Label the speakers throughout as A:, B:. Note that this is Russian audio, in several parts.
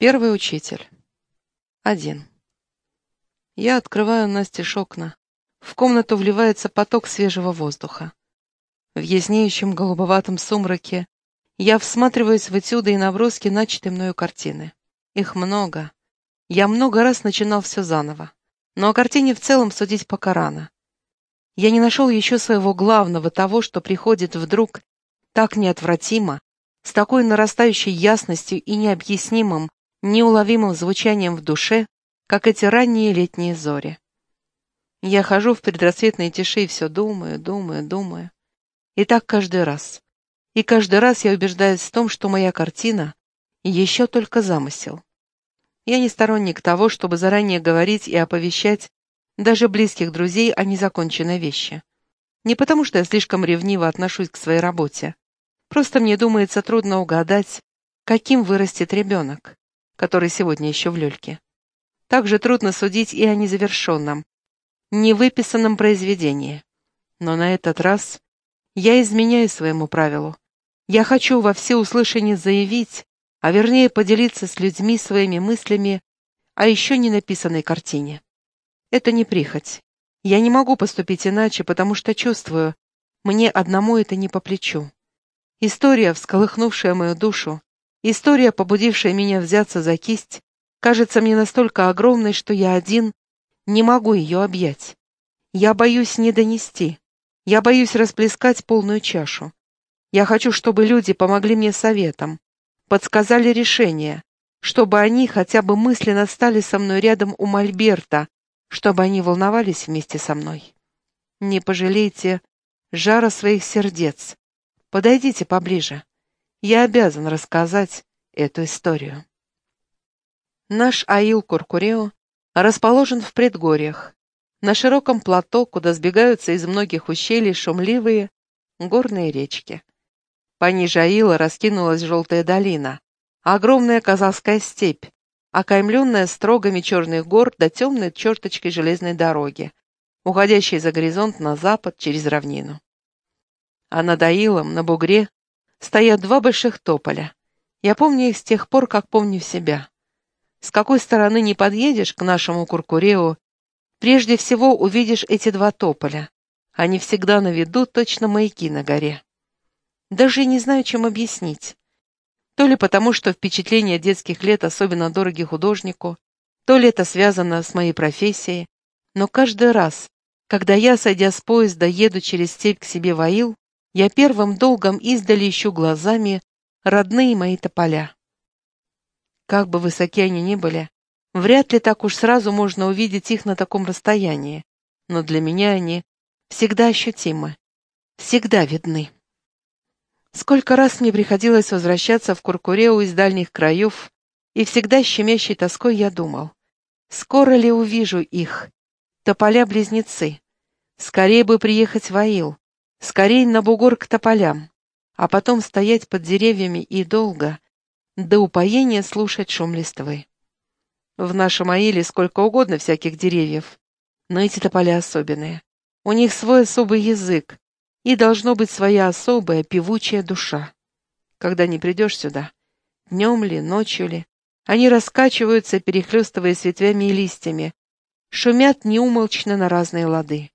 A: Первый учитель. Один. Я открываю настежь окна. В комнату вливается поток свежего воздуха. В яснеющем голубоватом сумраке я всматриваюсь в этюды и наброски начатой мною картины. Их много. Я много раз начинал все заново. Но о картине в целом судить пока рано. Я не нашел еще своего главного, того, что приходит вдруг так неотвратимо, с такой нарастающей ясностью и необъяснимым, неуловимым звучанием в душе, как эти ранние летние зори. Я хожу в предрассветной тиши и все думаю, думаю, думаю. И так каждый раз. И каждый раз я убеждаюсь в том, что моя картина еще только замысел. Я не сторонник того, чтобы заранее говорить и оповещать даже близких друзей о незаконченной вещи. Не потому, что я слишком ревниво отношусь к своей работе. Просто мне думается трудно угадать, каким вырастет ребенок, который сегодня еще в люльке. Также трудно судить и о незавершенном, невыписанном произведении. Но на этот раз я изменяю своему правилу. Я хочу во всеуслышание заявить, а вернее поделиться с людьми своими мыслями о еще не написанной картине. Это не прихоть. Я не могу поступить иначе, потому что чувствую, мне одному это не по плечу. История, всколыхнувшая мою душу, история, побудившая меня взяться за кисть, кажется мне настолько огромной, что я один не могу ее объять. Я боюсь не донести. Я боюсь расплескать полную чашу. Я хочу, чтобы люди помогли мне советом, подсказали решение, чтобы они хотя бы мысленно стали со мной рядом у Мольберта, чтобы они волновались вместе со мной. Не пожалейте жара своих сердец, Подойдите поближе. Я обязан рассказать эту историю. Наш Аил Куркурео расположен в предгорьях, на широком плато, куда сбегаются из многих ущелий шумливые горные речки. Пониже Аила раскинулась желтая долина, огромная казахская степь, окаймленная строгами черных гор до темной черточкой железной дороги, уходящей за горизонт на запад через равнину а над Аилом, на бугре, стоят два больших тополя. Я помню их с тех пор, как помню себя. С какой стороны не подъедешь к нашему Куркуреу, прежде всего увидишь эти два тополя. Они всегда на виду, точно маяки на горе. Даже не знаю, чем объяснить. То ли потому, что впечатления детских лет особенно дороги художнику, то ли это связано с моей профессией, но каждый раз, когда я, сойдя с поезда, еду через степь к себе в Аил, я первым долгом издали ищу глазами родные мои тополя. Как бы высоки они ни были, вряд ли так уж сразу можно увидеть их на таком расстоянии, но для меня они всегда ощутимы, всегда видны. Сколько раз мне приходилось возвращаться в Куркуреу из дальних краев, и всегда щемящей тоской я думал, скоро ли увижу их, тополя-близнецы, скорее бы приехать в Аил, Скорей на бугор к тополям, а потом стоять под деревьями и долго, до упоения слушать шум листвы. В нашем Аиле сколько угодно всяких деревьев, но эти тополя особенные. У них свой особый язык, и должно быть своя особая певучая душа. Когда не придешь сюда, днем ли, ночью ли, они раскачиваются, перехлестываясь ветвями и листьями, шумят неумолчно на разные лады.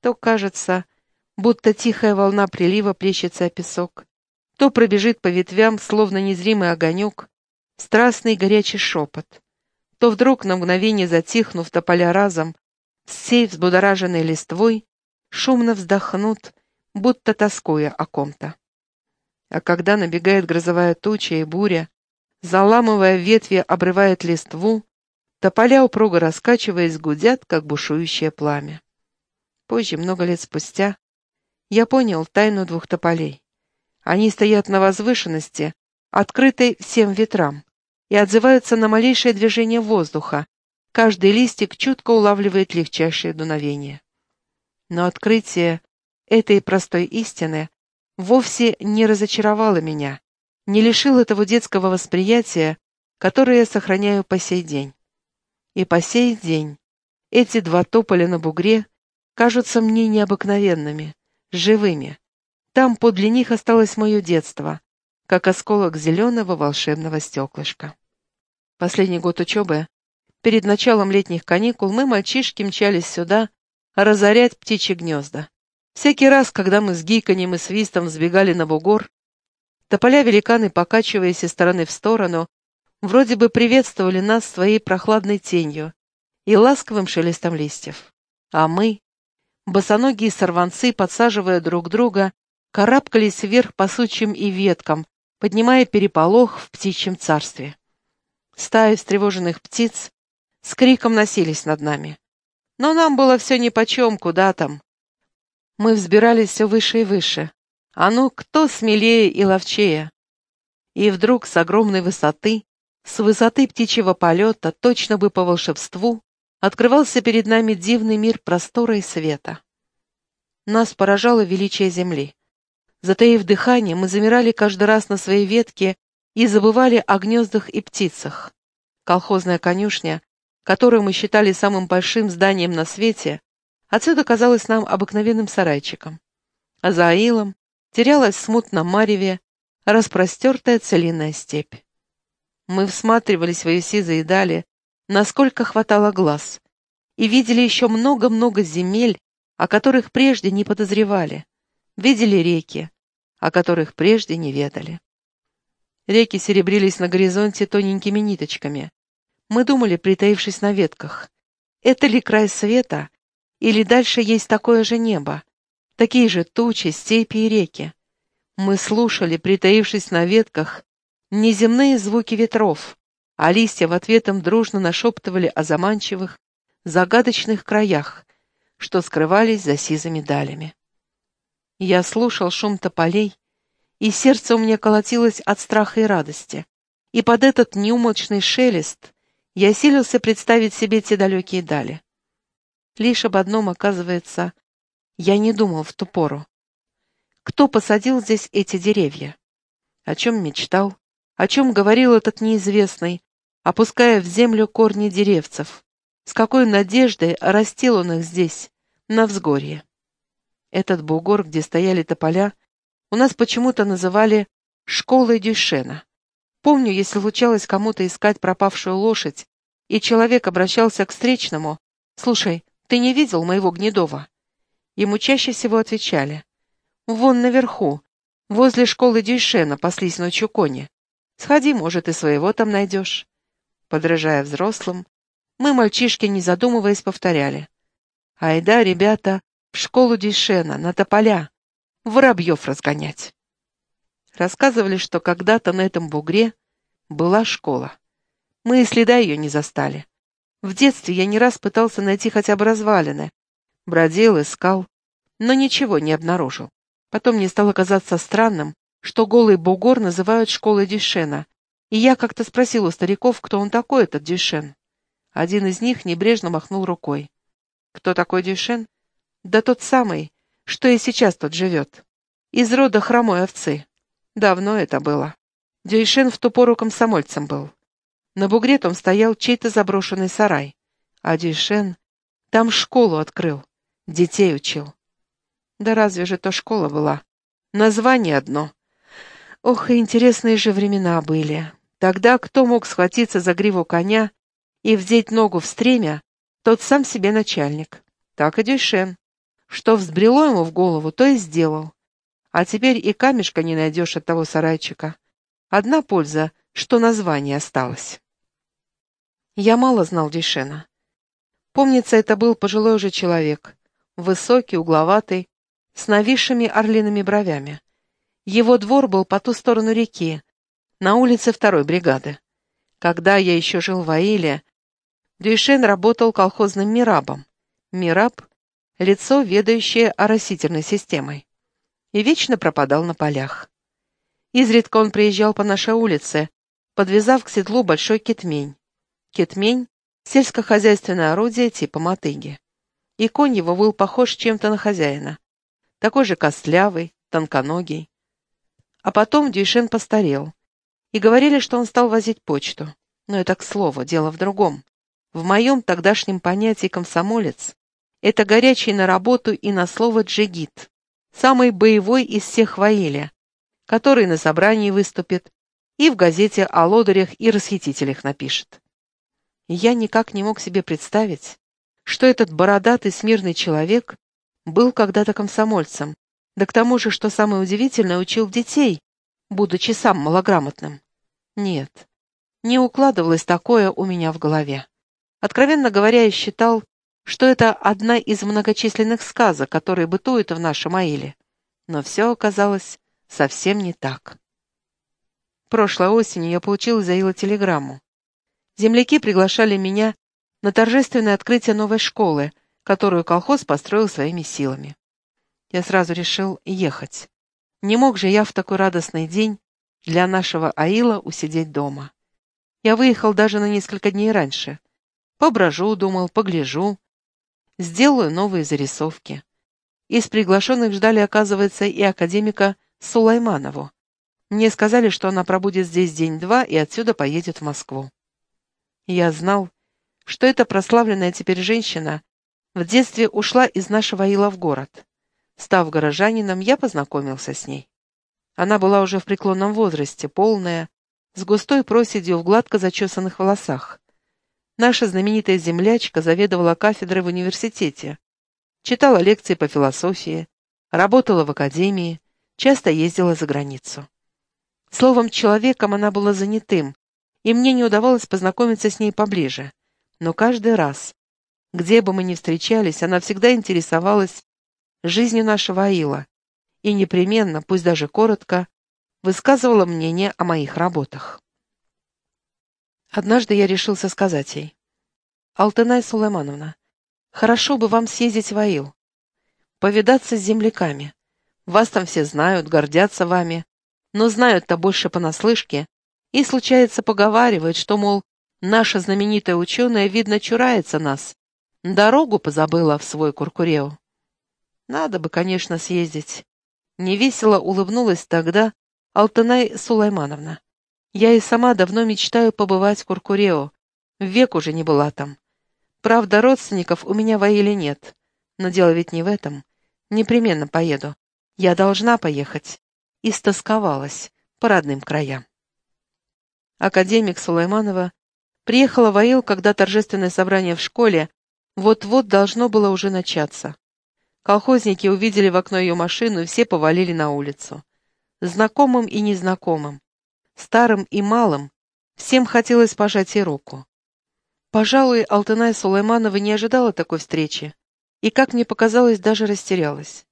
A: То, кажется, будто тихая волна прилива плещется о песок, то пробежит по ветвям, словно незримый огонек, страстный горячий шепот, то вдруг на мгновение затихнув тополя разом, всей взбудораженной листвой, шумно вздохнут, будто тоскуя о ком-то. А когда набегает грозовая туча и буря, заламывая ветви, обрывает листву, тополя упруго раскачиваясь, гудят, как бушующее пламя. Позже, много лет спустя, я понял тайну двух тополей. Они стоят на возвышенности, открытой всем ветрам, и отзываются на малейшее движение воздуха. Каждый листик чутко улавливает легчайшее дуновение. Но открытие этой простой истины вовсе не разочаровало меня, не лишило того детского восприятия, которое я сохраняю по сей день. И по сей день эти два тополя на бугре кажутся мне необыкновенными, живыми. Там подле них осталось мое детство, как осколок зеленого волшебного стеклышка. Последний год учебы, перед началом летних каникул, мы, мальчишки, мчались сюда разорять птичьи гнезда. Всякий раз, когда мы с гиканьем и свистом взбегали на бугор, тополя великаны, покачиваясь из стороны в сторону, вроде бы приветствовали нас своей прохладной тенью и ласковым шелестом листьев. А мы, босоногие сорванцы, подсаживая друг друга, карабкались вверх по сучьям и веткам, поднимая переполох в птичьем царстве. Стаи встревоженных птиц с криком носились над нами. Но нам было все нипочем, куда там. Мы взбирались все выше и выше. А ну, кто смелее и ловчее? И вдруг с огромной высоты, с высоты птичьего полета, точно бы по волшебству, открывался перед нами дивный мир простора и света. Нас поражало величие земли. Затаив дыхание, мы замирали каждый раз на своей ветке и забывали о гнездах и птицах. Колхозная конюшня, которую мы считали самым большим зданием на свете, отсюда казалась нам обыкновенным сарайчиком. А за аилом терялась смутно мареве распростертая целинная степь. Мы всматривались в ее сизые дали, насколько хватало глаз, и видели еще много-много земель, о которых прежде не подозревали, видели реки, о которых прежде не ведали. Реки серебрились на горизонте тоненькими ниточками. Мы думали, притаившись на ветках, это ли край света, или дальше есть такое же небо, такие же тучи, степи и реки. Мы слушали, притаившись на ветках, неземные звуки ветров, а листья в ответ им дружно нашептывали о заманчивых, загадочных краях, что скрывались за сизыми далями. Я слушал шум тополей, и сердце у меня колотилось от страха и радости, и под этот неумолчный шелест я силился представить себе те далекие дали. Лишь об одном, оказывается, я не думал в ту пору. Кто посадил здесь эти деревья? О чем мечтал? О чем говорил этот неизвестный, опуская в землю корни деревцев? С какой надеждой растил он их здесь, на взгорье? Этот бугор, где стояли тополя, у нас почему-то называли «школой Дюшена». Помню, если случалось кому-то искать пропавшую лошадь, и человек обращался к встречному, «Слушай, ты не видел моего Гнедова?» Ему чаще всего отвечали, «Вон наверху, возле школы Дюшена паслись ночью кони. Сходи, может, и своего там найдешь». Подражая взрослым, мы, мальчишки, не задумываясь, повторяли. «Айда, ребята, в школу Дишена, на тополя, воробьев разгонять. Рассказывали, что когда-то на этом бугре была школа. Мы и следа ее не застали. В детстве я не раз пытался найти хотя бы развалины. Бродил, искал, но ничего не обнаружил. Потом мне стало казаться странным, что голый бугор называют школой Дюшена, и я как-то спросил у стариков, кто он такой, этот Дюшен. Один из них небрежно махнул рукой. «Кто такой Дюшен?» Да тот самый, что и сейчас тут живет. Из рода хромой овцы. Давно это было. Дюйшен в ту пору комсомольцем был. На бугре там стоял чей-то заброшенный сарай. А Дюйшен там школу открыл, детей учил. Да разве же то школа была? Название одно. Ох, и интересные же времена были. Тогда кто мог схватиться за гриву коня и вдеть ногу в стремя, тот сам себе начальник. Так и Дюйшен. Что взбрело ему в голову, то и сделал. А теперь и камешка не найдешь от того сарайчика. Одна польза, что название осталось. Я мало знал Дишена. Помнится, это был пожилой уже человек, высокий, угловатый, с нависшими орлиными бровями. Его двор был по ту сторону реки, на улице второй бригады. Когда я еще жил в Аиле, Дюйшен работал колхозным мирабом. Мираб лицо, ведающее оросительной системой, и вечно пропадал на полях. Изредка он приезжал по нашей улице, подвязав к седлу большой кетмень. Кетмень — сельскохозяйственное орудие типа мотыги. И конь его был похож чем-то на хозяина. Такой же костлявый, тонконогий. А потом Дюйшен постарел. И говорили, что он стал возить почту. Но это к слову, дело в другом. В моем тогдашнем понятии комсомолец это горячий на работу и на слово джигит, самый боевой из всех в который на собрании выступит, и в газете о лодырях и расхитителях напишет. Я никак не мог себе представить, что этот бородатый смирный человек был когда-то комсомольцем, да к тому же, что самое удивительное, учил детей, будучи сам малограмотным. Нет, не укладывалось такое у меня в голове. Откровенно говоря, я считал, что это одна из многочисленных сказок, которые бытуют в нашем Аиле. Но все оказалось совсем не так. Прошлой осенью я получил из Аила телеграмму. Земляки приглашали меня на торжественное открытие новой школы, которую колхоз построил своими силами. Я сразу решил ехать. Не мог же я в такой радостный день для нашего Аила усидеть дома. Я выехал даже на несколько дней раньше. Поброжу, думал, погляжу. Сделаю новые зарисовки. Из приглашенных ждали, оказывается, и академика Сулайманову. Мне сказали, что она пробудет здесь день-два и отсюда поедет в Москву. Я знал, что эта прославленная теперь женщина в детстве ушла из нашего Ила в город. Став горожанином, я познакомился с ней. Она была уже в преклонном возрасте, полная, с густой проседью в гладко зачесанных волосах. Наша знаменитая землячка заведовала кафедрой в университете, читала лекции по философии, работала в академии, часто ездила за границу. Словом, человеком она была занятым, и мне не удавалось познакомиться с ней поближе. Но каждый раз, где бы мы ни встречались, она всегда интересовалась жизнью нашего Аила и непременно, пусть даже коротко, высказывала мнение о моих работах. Однажды я решился сказать ей, «Алтынай Сулеймановна, хорошо бы вам съездить в Аил, повидаться с земляками. Вас там все знают, гордятся вами, но знают-то больше понаслышке, и, случается, поговаривают, что, мол, наша знаменитая ученая, видно, чурается нас, дорогу позабыла в свой Куркурео. Надо бы, конечно, съездить. Невесело улыбнулась тогда Алтынай Сулаймановна. Я и сама давно мечтаю побывать в Куркурео. Век уже не была там. Правда, родственников у меня в Аиле нет. Но дело ведь не в этом. Непременно поеду. Я должна поехать. Истосковалась по родным краям. Академик Сулайманова приехала в Аил, когда торжественное собрание в школе вот-вот должно было уже начаться. Колхозники увидели в окно ее машину и все повалили на улицу. Знакомым и незнакомым, старым и малым, всем хотелось пожать ей руку. Пожалуй, Алтынай Сулейманова не ожидала такой встречи и, как мне показалось, даже растерялась.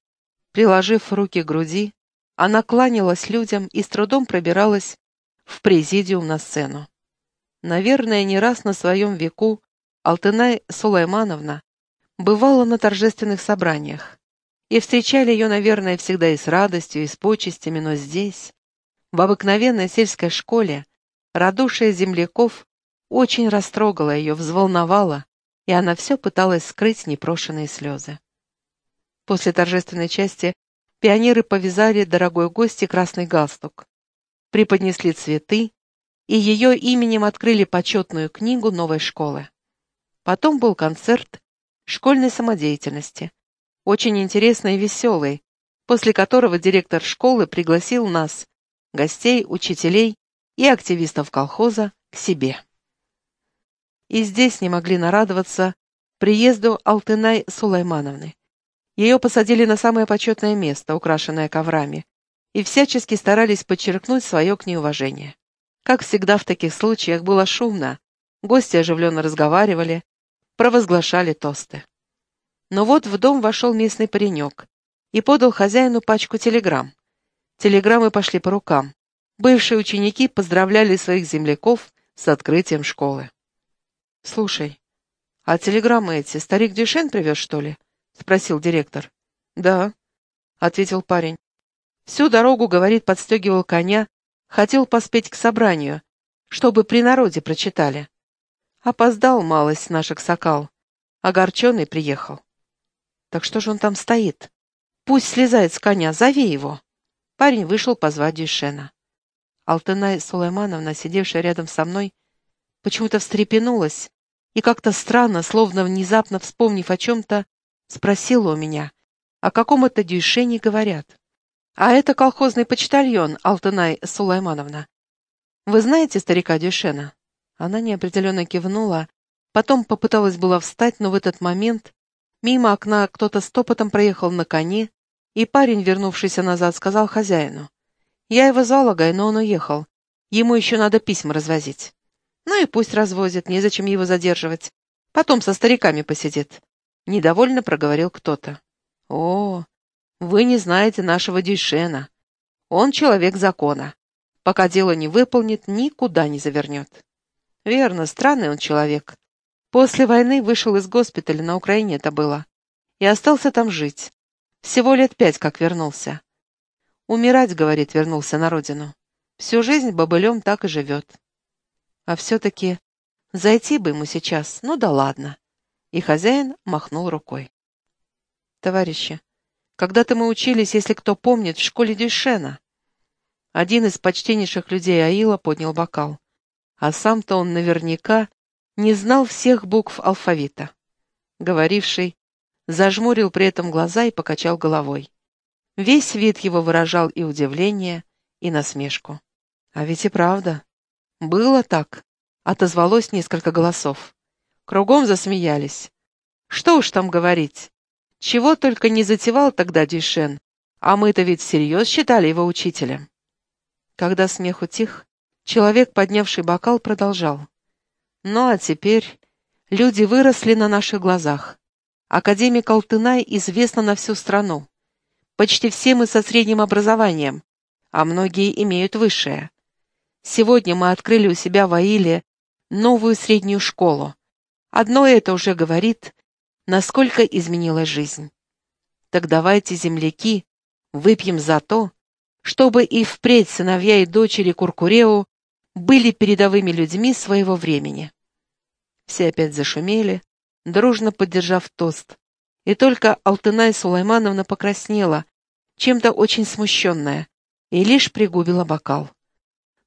A: Приложив руки к груди, она кланялась людям и с трудом пробиралась в президиум на сцену. Наверное, не раз на своем веку Алтынай Сулеймановна бывала на торжественных собраниях, и встречали ее, наверное, всегда и с радостью, и с почестями, но здесь, в обыкновенной сельской школе, радушие земляков очень растрогало ее, взволновало, и она все пыталась скрыть непрошенные слезы. После торжественной части пионеры повязали дорогой гости красный галстук, преподнесли цветы, и ее именем открыли почетную книгу новой школы. Потом был концерт школьной самодеятельности, очень интересный и веселый, после которого директор школы пригласил нас, гостей, учителей и активистов колхоза, к себе. И здесь не могли нарадоваться приезду Алтынай Сулаймановны. Ее посадили на самое почетное место, украшенное коврами, и всячески старались подчеркнуть свое к ней уважение. Как всегда в таких случаях было шумно, гости оживленно разговаривали, провозглашали тосты. Но вот в дом вошел местный паренек и подал хозяину пачку телеграмм. Телеграммы пошли по рукам. Бывшие ученики поздравляли своих земляков с открытием школы. «Слушай, а телеграммы эти старик Дюшен привез, что ли?» — спросил директор. «Да», — ответил парень. Всю дорогу, говорит, подстегивал коня, хотел поспеть к собранию, чтобы при народе прочитали. Опоздал малость наш аксакал. Огорченный приехал. Так что же он там стоит? Пусть слезает с коня, зови его. Парень вышел позвать Дюшена. Алтынай Сулеймановна, сидевшая рядом со мной, почему-то встрепенулась и как-то странно, словно внезапно вспомнив о чем-то, спросила у меня, о каком это Дюшене говорят. А это колхозный почтальон, Алтынай Сулеймановна. Вы знаете старика Дюшена?» Она неопределенно кивнула, потом попыталась была встать, но в этот момент мимо окна кто-то стопотом проехал на коне, и парень, вернувшийся назад, сказал хозяину. «Я его звала, но он уехал. Ему еще надо письма развозить». «Ну и пусть развозит, незачем его задерживать. Потом со стариками посидит». Недовольно проговорил кто-то. «О, вы не знаете нашего Дюйшена. Он человек закона. Пока дело не выполнит, никуда не завернет. Верно, странный он человек. После войны вышел из госпиталя, на Украине это было, и остался там жить. Всего лет пять, как вернулся. Умирать, говорит, вернулся на родину. Всю жизнь бобылем так и живет. А все-таки зайти бы ему сейчас, ну да ладно. И хозяин махнул рукой. Товарищи, когда-то мы учились, если кто помнит, в школе Дюшена. Один из почтеннейших людей Аила поднял бокал. А сам-то он наверняка не знал всех букв алфавита. Говоривший зажмурил при этом глаза и покачал головой. Весь вид его выражал и удивление, и насмешку. А ведь и правда. Было так, отозвалось несколько голосов. Кругом засмеялись. Что уж там говорить. Чего только не затевал тогда Дюшен, а мы-то ведь всерьез считали его учителем. Когда смех утих, человек, поднявший бокал, продолжал. Ну а теперь люди выросли на наших глазах. Академик Алтынай известна на всю страну. Почти все мы со средним образованием, а многие имеют высшее. Сегодня мы открыли у себя в Аиле новую среднюю школу. Одно это уже говорит, насколько изменилась жизнь. Так давайте, земляки, выпьем за то, чтобы и впредь сыновья и дочери Куркуреу были передовыми людьми своего времени. Все опять зашумели, дружно поддержав тост, и только Алтынай Сулаймановна покраснела, чем-то очень смущенная, и лишь пригубила бокал.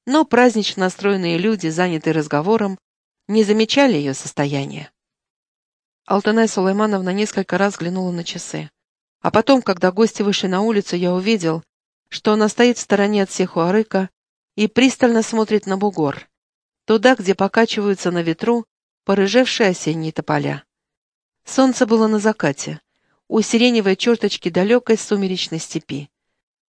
A: Но празднично настроенные люди, занятые разговором, не замечали ее состояния. Алтынай Сулаймановна несколько раз взглянула на часы. А потом, когда гости вышли на улицу, я увидел, что она стоит в стороне от всех Уарыка и пристально смотрит на бугор, туда, где покачиваются на ветру порыжевшие осенние тополя. Солнце было на закате, у сиреневой черточки далекой сумеречной степи.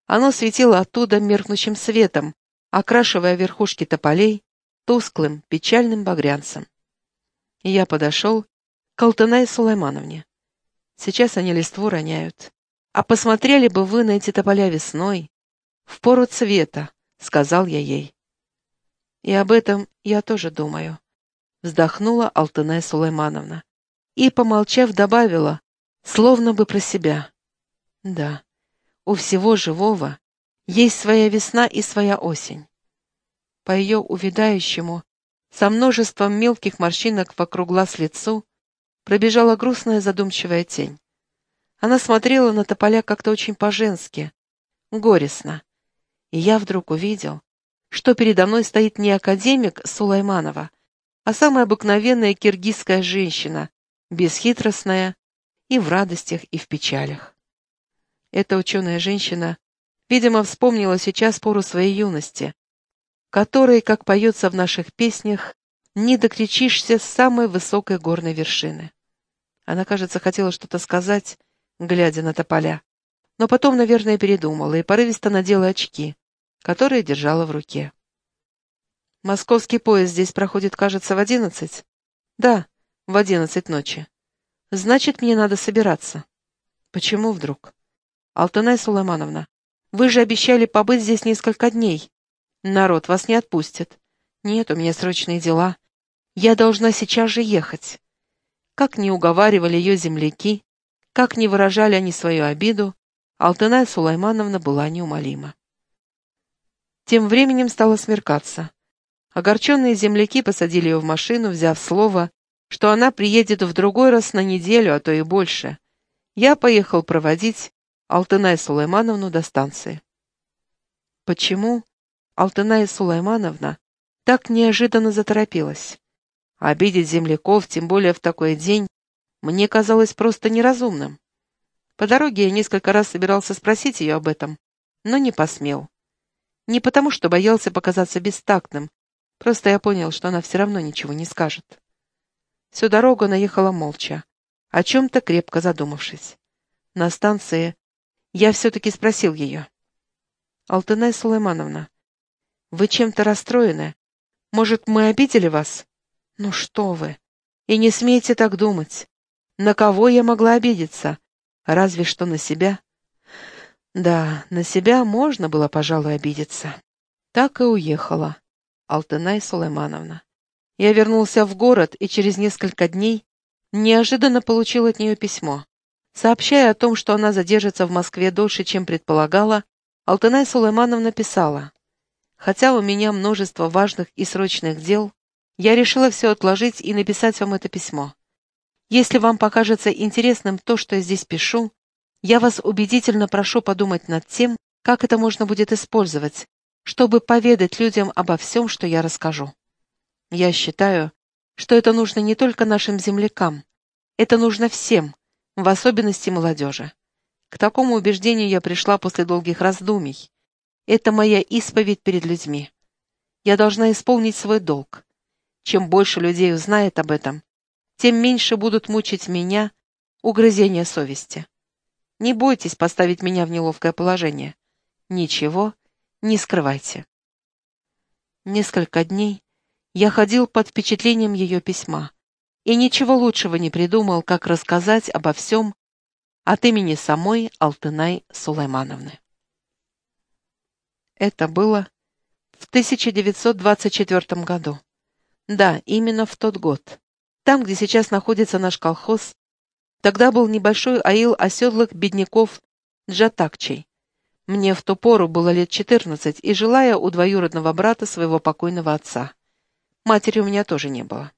A: Оно светило оттуда меркнущим светом, окрашивая верхушки тополей тусклым, печальным багрянцем. И я подошел к Алтынай Сулаймановне. Сейчас они листву роняют. «А посмотрели бы вы на эти тополя весной, в пору цвета», — сказал я ей. «И об этом я тоже думаю», — вздохнула Алтынай Сулеймановна. И, помолчав, добавила, словно бы про себя. «Да, у всего живого есть своя весна и своя осень». По ее увядающему, со множеством мелких морщинок вокруг глаз лицу, пробежала грустная задумчивая тень. Она смотрела на тополя как-то очень по-женски, горестно. Я вдруг увидел, что передо мной стоит не академик Сулайманова, а самая обыкновенная киргизская женщина, бесхитростная и в радостях, и в печалях. Эта ученая женщина, видимо, вспомнила сейчас пору своей юности, которой, как поется в наших песнях, не докричишься с самой высокой горной вершины. Она, кажется, хотела что-то сказать, глядя на тополя. Но потом, наверное, передумала и порывисто надела очки, которые держала в руке. «Московский поезд здесь проходит, кажется, в одиннадцать?» «Да, в одиннадцать ночи. Значит, мне надо собираться». «Почему вдруг?» «Алтынай Сулаймановна, вы же обещали побыть здесь несколько дней. Народ вас не отпустит. Нет, у меня срочные дела. Я должна сейчас же ехать». Как не уговаривали ее земляки, как ни выражали они свою обиду, Алтынай Сулаймановна была неумолима. Тем временем стало смеркаться. Огорченные земляки посадили ее в машину, взяв слово, что она приедет в другой раз на неделю, а то и больше. Я поехал проводить Алтынай Сулаймановну до станции. Почему Алтынай Сулаймановна так неожиданно заторопилась? Обидеть земляков, тем более в такой день, мне казалось просто неразумным. По дороге я несколько раз собирался спросить ее об этом, но не посмел. Не потому, что боялся показаться бестактным, просто я понял, что она все равно ничего не скажет. Всю дорогу она ехала молча, о чем-то крепко задумавшись. На станции я все-таки спросил ее. «Алтынай Сулеймановна, вы чем-то расстроены? Может, мы обидели вас?» «Ну что вы! И не смейте так думать. На кого я могла обидеться? Разве что на себя?» Да, на себя можно было, пожалуй, обидеться. Так и уехала Алтынай Сулеймановна. Я вернулся в город и через несколько дней неожиданно получил от нее письмо. Сообщая о том, что она задержится в Москве дольше, чем предполагала, Алтынай Сулеймановна писала, «Хотя у меня множество важных и срочных дел, я решила все отложить и написать вам это письмо. Если вам покажется интересным то, что я здесь пишу, я вас убедительно прошу подумать над тем, как это можно будет использовать, чтобы поведать людям обо всем, что я расскажу. Я считаю, что это нужно не только нашим землякам, это нужно всем, в особенности молодежи. К такому убеждению я пришла после долгих раздумий. Это моя исповедь перед людьми. Я должна исполнить свой долг. Чем больше людей узнает об этом, тем меньше будут мучить меня угрызения совести. Не бойтесь поставить меня в неловкое положение. Ничего не скрывайте. Несколько дней я ходил под впечатлением ее письма и ничего лучшего не придумал, как рассказать обо всем от имени самой Алтынай Сулеймановны. Это было в 1924 году. Да, именно в тот год. Там, где сейчас находится наш колхоз, Тогда был небольшой аил оседлых бедняков Джатакчей. Мне в ту пору было лет четырнадцать, и жила я у двоюродного брата своего покойного отца. Матери у меня тоже не было.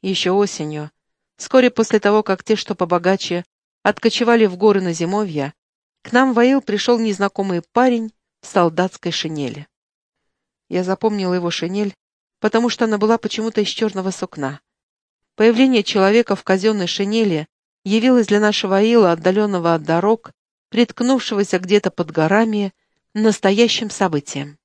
A: Еще осенью, вскоре после того, как те, что побогаче, откочевали в горы на зимовья, к нам в аил пришел незнакомый парень в солдатской шинели. Я запомнила его шинель, потому что она была почему-то из черного сукна. Появление человека в казенной шинели явилась для нашего Аила, отдаленного от дорог, приткнувшегося где-то под горами, настоящим событием.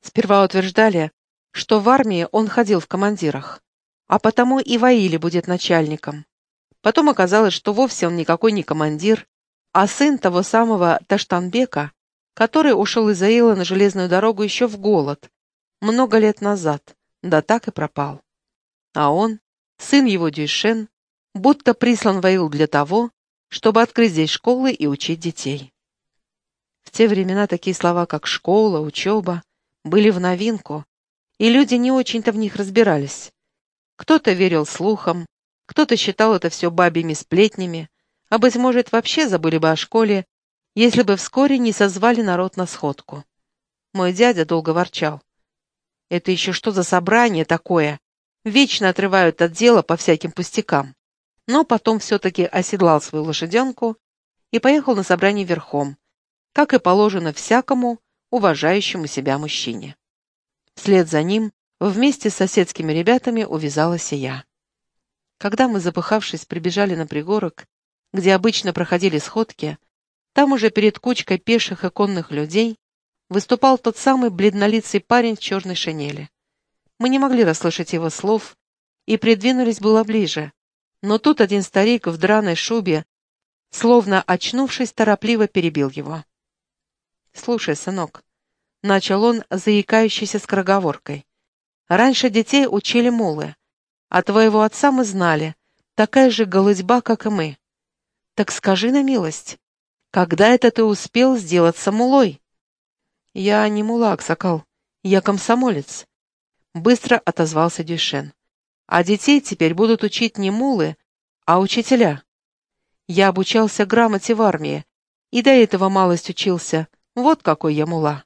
A: Сперва утверждали, что в армии он ходил в командирах, а потому и в Аиле будет начальником. Потом оказалось, что вовсе он никакой не командир, а сын того самого Таштанбека, который ушел из Аила на железную дорогу еще в голод, много лет назад, да так и пропал. А он, сын его Дюйшен, будто прислан Ваил для того, чтобы открыть здесь школы и учить детей. В те времена такие слова, как «школа», «учеба» были в новинку, и люди не очень-то в них разбирались. Кто-то верил слухам, кто-то считал это все бабьими сплетнями, а, быть может, вообще забыли бы о школе, если бы вскоре не созвали народ на сходку. Мой дядя долго ворчал. «Это еще что за собрание такое? Вечно отрывают от дела по всяким пустякам но потом все-таки оседлал свою лошаденку и поехал на собрание верхом, как и положено всякому уважающему себя мужчине. Вслед за ним вместе с соседскими ребятами увязалась и я. Когда мы, запыхавшись, прибежали на пригорок, где обычно проходили сходки, там уже перед кучкой пеших и конных людей выступал тот самый бледнолицый парень в черной шинели. Мы не могли расслышать его слов и придвинулись было ближе, но тут один старик в драной шубе, словно очнувшись, торопливо перебил его. «Слушай, сынок», — начал он, заикающийся скороговоркой, — «раньше детей учили мулы, а твоего отца мы знали, такая же голодьба, как и мы. Так скажи на милость, когда это ты успел сделаться мулой?» «Я не мула, Аксакал, я комсомолец», — быстро отозвался Дюшен. А детей теперь будут учить не мулы, а учителя. Я обучался грамоте в армии, и до этого малость учился. Вот какой я мула.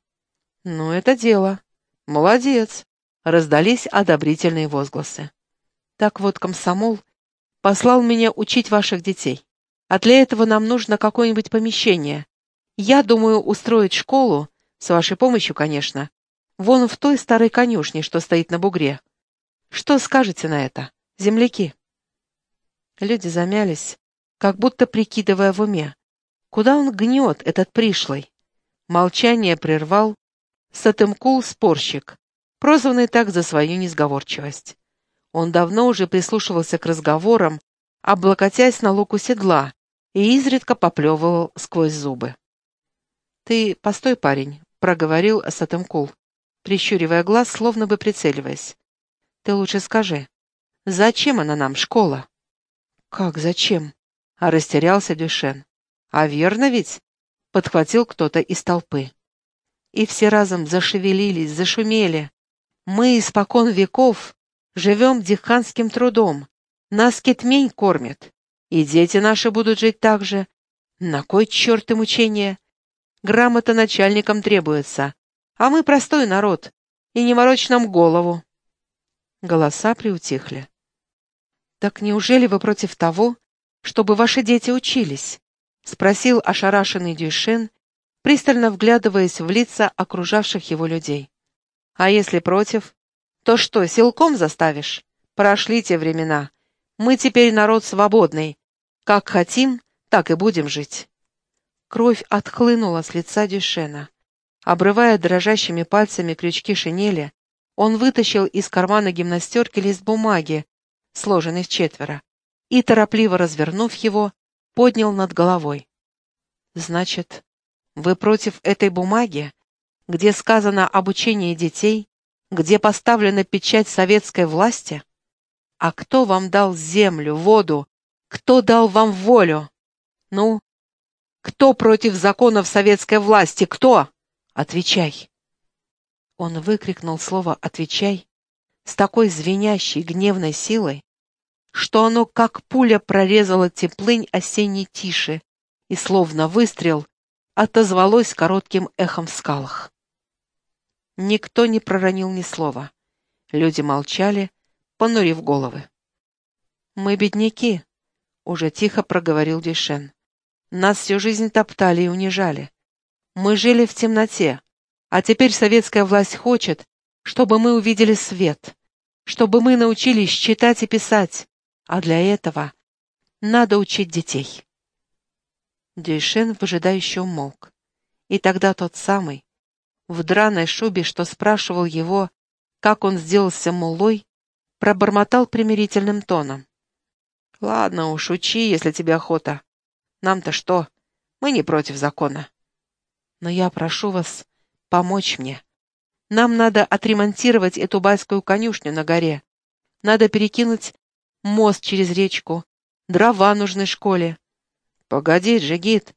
A: Ну, это дело. Молодец. Раздались одобрительные возгласы. Так вот, комсомол послал меня учить ваших детей. А для этого нам нужно какое-нибудь помещение. Я думаю устроить школу, с вашей помощью, конечно, вон в той старой конюшне, что стоит на бугре. Что скажете на это, земляки?» Люди замялись, как будто прикидывая в уме. Куда он гнет, этот пришлый? Молчание прервал Сатымкул — спорщик, прозванный так за свою несговорчивость. Он давно уже прислушивался к разговорам, облокотясь на луку седла, и изредка поплевывал сквозь зубы. «Ты постой, парень», — проговорил Сатымкул, прищуривая глаз, словно бы прицеливаясь. «Ты лучше скажи, зачем она нам, школа?» «Как зачем?» — а растерялся Дюшен. «А верно ведь?» — подхватил кто-то из толпы. И все разом зашевелились, зашумели. «Мы испокон веков живем диханским трудом, нас кетмень кормит, и дети наши будут жить так же. На кой черт и мучения? Грамота начальникам требуется, а мы простой народ, и не морочь нам голову». Голоса приутихли. «Так неужели вы против того, чтобы ваши дети учились?» — спросил ошарашенный Дюйшен, пристально вглядываясь в лица окружавших его людей. «А если против, то что, силком заставишь? Прошли те времена. Мы теперь народ свободный. Как хотим, так и будем жить». Кровь отхлынула с лица Дюшена. Обрывая дрожащими пальцами крючки шинели, он вытащил из кармана гимнастерки лист бумаги, сложенный в четверо, и, торопливо развернув его, поднял над головой. «Значит, вы против этой бумаги, где сказано об учении детей, где поставлена печать советской власти? А кто вам дал землю, воду? Кто дал вам волю? Ну, кто против законов советской власти? Кто? Отвечай!» Он выкрикнул слово «отвечай» с такой звенящей гневной силой, что оно как пуля прорезало теплынь осенней тиши и, словно выстрел, отозвалось коротким эхом в скалах. Никто не проронил ни слова. Люди молчали, понурив головы. «Мы бедняки», — уже тихо проговорил Дюшен. «Нас всю жизнь топтали и унижали. Мы жили в темноте, а теперь советская власть хочет, чтобы мы увидели свет, чтобы мы научились читать и писать, а для этого надо учить детей. Дюйшен выжидающе умолк. И тогда тот самый, в драной шубе, что спрашивал его, как он сделался мулой, пробормотал примирительным тоном. «Ладно уж, учи, если тебе охота. Нам-то что? Мы не против закона. Но я прошу вас помочь мне. Нам надо отремонтировать эту байскую конюшню на горе. Надо перекинуть мост через речку. Дрова нужны школе. Погоди, Джигит,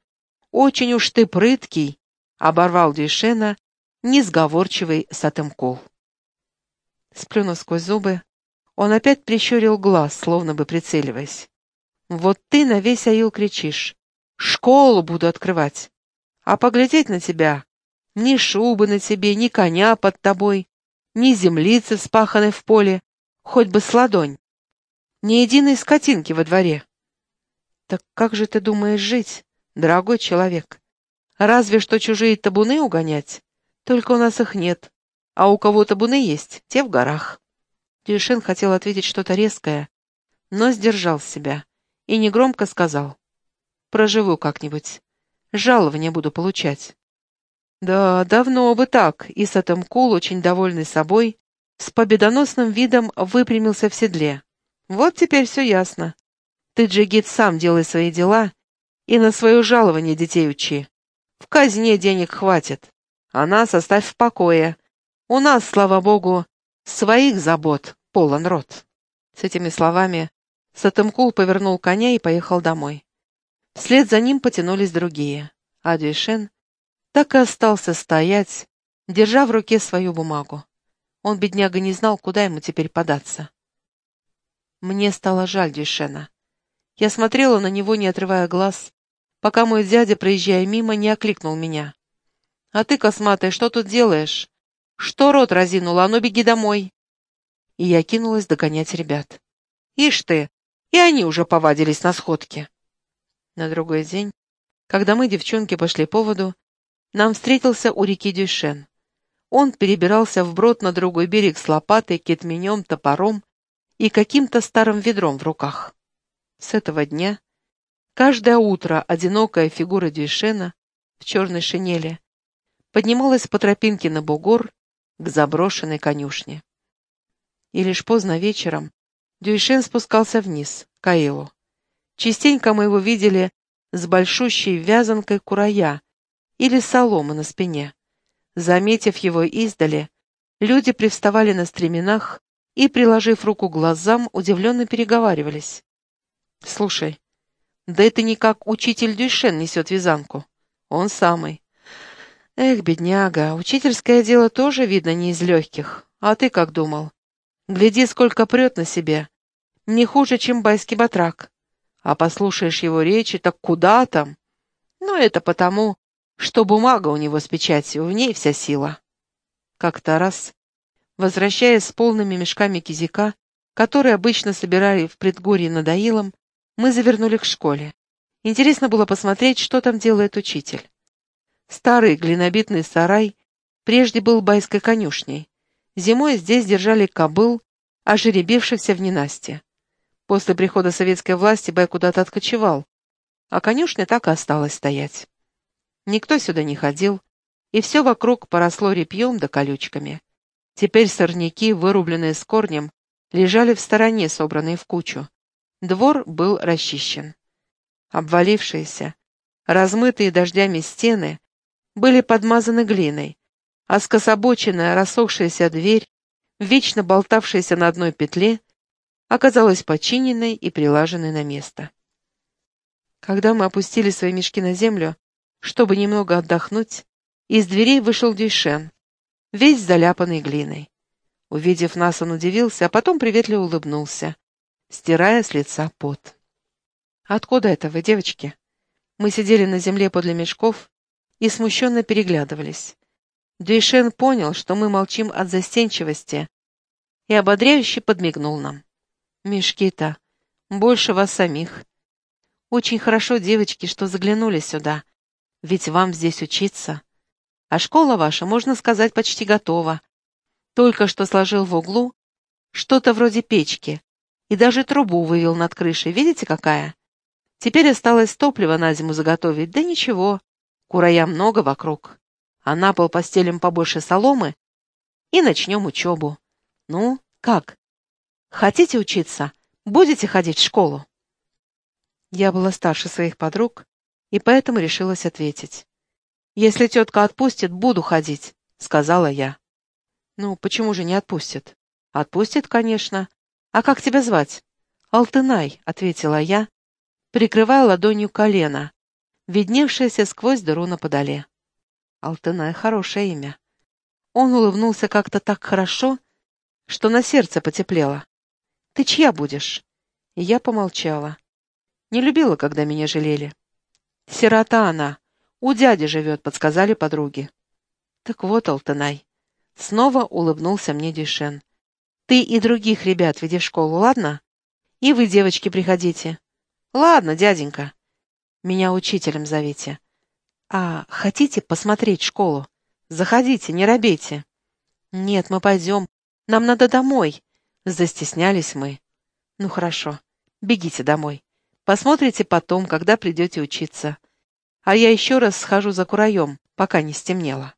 A: очень уж ты прыткий, — оборвал Дюйшена несговорчивый Сатымкул. Сплюнув сквозь зубы, он опять прищурил глаз, словно бы прицеливаясь. «Вот ты на весь аил кричишь. Школу буду открывать. А поглядеть на тебя ни шубы на тебе, ни коня под тобой, ни землицы, вспаханной в поле, хоть бы с ладонь. Ни единой скотинки во дворе. Так как же ты думаешь жить, дорогой человек? Разве что чужие табуны угонять? Только у нас их нет. А у кого табуны есть, те в горах. Дюшен хотел ответить что-то резкое, но сдержал себя и негромко сказал. Проживу как-нибудь. Жалование буду получать. Да, давно бы так, и Сатамкул, очень довольный собой, с победоносным видом выпрямился в седле. Вот теперь все ясно. Ты, Джигит, сам делай свои дела и на свое жалование детей учи. В казне денег хватит, а нас оставь в покое. У нас, слава богу, своих забот полон рот. С этими словами Сатымкул повернул коня и поехал домой. Вслед за ним потянулись другие, а Дюйшен так и остался стоять, держа в руке свою бумагу. Он, бедняга, не знал, куда ему теперь податься. Мне стало жаль Дюшена. Я смотрела на него, не отрывая глаз, пока мой дядя, проезжая мимо, не окликнул меня. «А ты, косматая, что тут делаешь? Что рот разинула? А ну, беги домой!» И я кинулась догонять ребят. «Ишь ты! И они уже повадились на сходке!» На другой день, когда мы, девчонки, пошли по воду, нам встретился у реки Дюшен. Он перебирался вброд на другой берег с лопатой, кетменем, топором и каким-то старым ведром в руках. С этого дня каждое утро одинокая фигура Дюшена в черной шинели поднималась по тропинке на бугор к заброшенной конюшне. И лишь поздно вечером Дюйшен спускался вниз, к Аилу. Частенько мы его видели с большущей вязанкой курая или соломы на спине. Заметив его издали, люди привставали на стременах и, приложив руку к глазам, удивленно переговаривались. «Слушай, да это не как учитель Дюйшен несет вязанку. Он самый. Эх, бедняга, учительское дело тоже, видно, не из легких. А ты как думал? Гляди, сколько прет на себе. Не хуже, чем байский батрак. А послушаешь его речи, так куда там? Ну, это потому, что бумага у него с печатью, в ней вся сила. Как-то раз, возвращаясь с полными мешками кизика, которые обычно собирали в предгорье над Аилом, мы завернули к школе. Интересно было посмотреть, что там делает учитель. Старый глинобитный сарай прежде был байской конюшней. Зимой здесь держали кобыл, ожеребившихся в ненастье. После прихода советской власти бай куда-то откочевал, а конюшня так и осталась стоять. Никто сюда не ходил, и все вокруг поросло репьем да колючками. Теперь сорняки, вырубленные с корнем, лежали в стороне, собранные в кучу. Двор был расчищен. Обвалившиеся, размытые дождями стены были подмазаны глиной, а скособоченная рассохшаяся дверь, вечно болтавшаяся на одной петле, оказалась починенной и прилаженной на место. Когда мы опустили свои мешки на землю, чтобы немного отдохнуть, из дверей вышел Дюйшен, весь заляпанный глиной. Увидев нас, он удивился, а потом приветливо улыбнулся, стирая с лица пот. «Откуда это вы, девочки?» Мы сидели на земле подле мешков и смущенно переглядывались. Дюйшен понял, что мы молчим от застенчивости, и ободряюще подмигнул нам. «Мешки-то, больше вас самих. Очень хорошо, девочки, что заглянули сюда, ведь вам здесь учиться. А школа ваша, можно сказать, почти готова. Только что сложил в углу что-то вроде печки и даже трубу вывел над крышей. Видите, какая? Теперь осталось топливо на зиму заготовить, да ничего, Курая много вокруг, а на пол постелим побольше соломы и начнем учебу. Ну, как? Хотите учиться? Будете ходить в школу?» Я была старше своих подруг, и поэтому решилась ответить. «Если тетка отпустит, буду ходить», — сказала я. «Ну, почему же не отпустит?» «Отпустит, конечно. А как тебя звать?» «Алтынай», — ответила я, прикрывая ладонью колено, видневшаяся сквозь дыру на подоле. Алтынай — хорошее имя. Он улыбнулся как-то так хорошо, что на сердце потеплело. «Ты чья будешь?» И я помолчала. Не любила, когда меня жалели. «Сирота она. У дяди живет», — подсказали подруги. «Так вот, Алтынай». Снова улыбнулся мне Дюшен. «Ты и других ребят веди в школу, ладно? И вы, девочки, приходите». «Ладно, дяденька». Меня учителем зовите. А хотите посмотреть школу? Заходите, не робейте. Нет, мы пойдем. Нам надо домой. Застеснялись мы. Ну хорошо, бегите домой. Посмотрите потом, когда придете учиться. А я еще раз схожу за кураем, пока не стемнело.